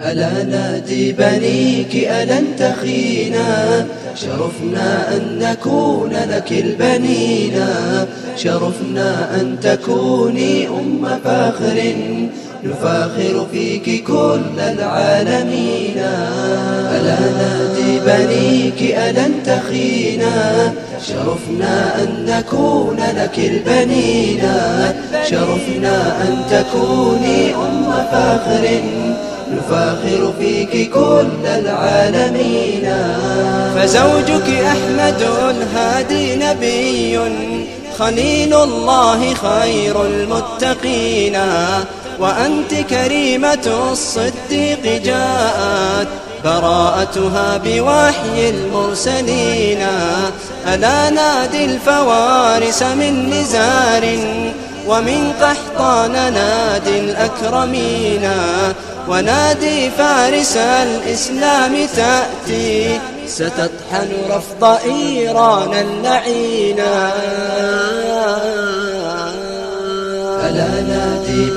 ألا نادي بنيك ألن تخينا شرفنا أن نكون لك البنينا. شرفنا أن تكوني أم فاخر. نفاخر فيك كل العالمين. ألا نادي بنيك ألن تخينا. شرفنا أن نكون لك البنينا شرفنا أن تكوني أم فاخر. نفاخر فيك كل العالمين. فزوجك أحمد الهادي نبي. خليل الله خير المتقين. وأنت كريمة الصديق جاءت براءتها بوحي المرسلين. ألا نادي الفوارس من نزار ومن قحطان نادي الأكرمين. ونادي فارس الإسلام تأتي ستطحن رفض إيران اللعينا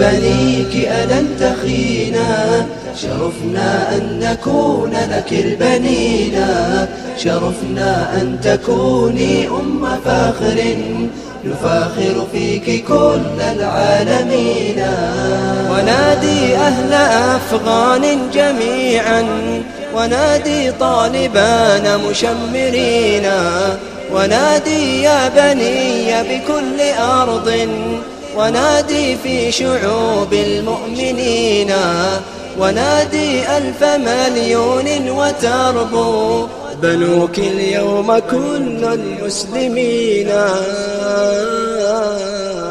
بنيك ألن تخينا شرفنا أن نكون لك البنينا شرفنا أن تكوني أم فاخر. نفاخر فيك كل العالمين. ونادي أهل أفغان جميعا. ونادي طالبان مشمرين. ونادي يا بني بكل أرض. ونادي في شعوب المؤمنين ونادي ألف مليون وتربو. بنوك اليوم كل المسلمين.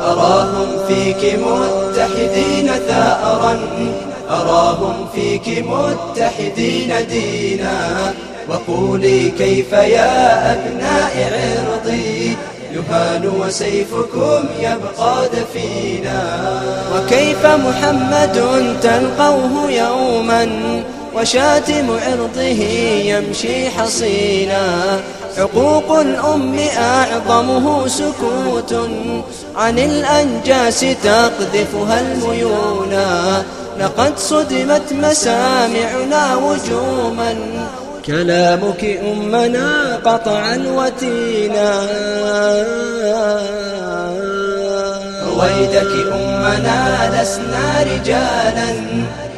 أراهم فيك متحدين ثأرا. أراهم فيك متحدين دينا. وقولي كيف يا أبناء عرضي؟ يهان وسيفكم يبقى دفينا وكيف محمد تلقوه يوما وشاتم عرضه يمشي حصينا. حقوق الأم أعظمه سكوت عن الأنجاس تقذفها الميونا. لقد صدمت مسامعنا وجوما كلامك أمنا قطعا وتينا. رويدك أمنا لسنا رجالا.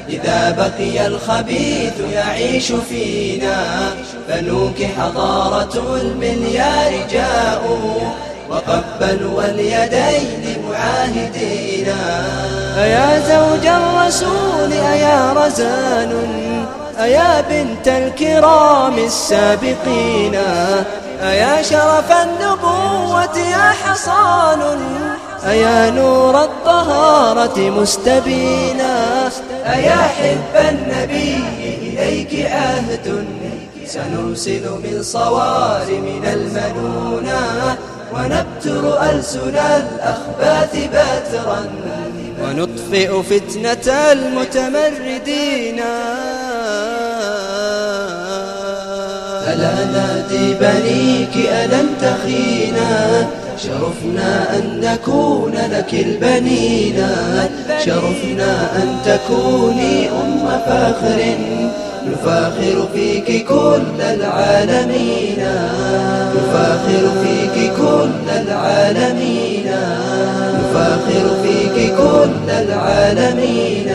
إذا بقي الخبيث يعيش فينا. بنوك حضارة المليار جاءوا. وقبلوا اليدين معاهدينا. أيا زوج الرسول أيا رزان أيا بنت الكرام السابقين أيا شرف النبوة يا حصان أيا نور الطهارة مستبينا أيا حب النبي إليك عهد سنرسل من صوارم المنونا ونبتر ألسن الأخباث بترا ونطفئ فتنة المتمردين. نادي بنيك ألن تخينا شرفنا أن نكون لك البنينا شرفنا أن تكوني أم فاخر. نفاخر فيك كل العالمين. نفاخر فيك كل العالمين. نفاخر فيك كل العالمين.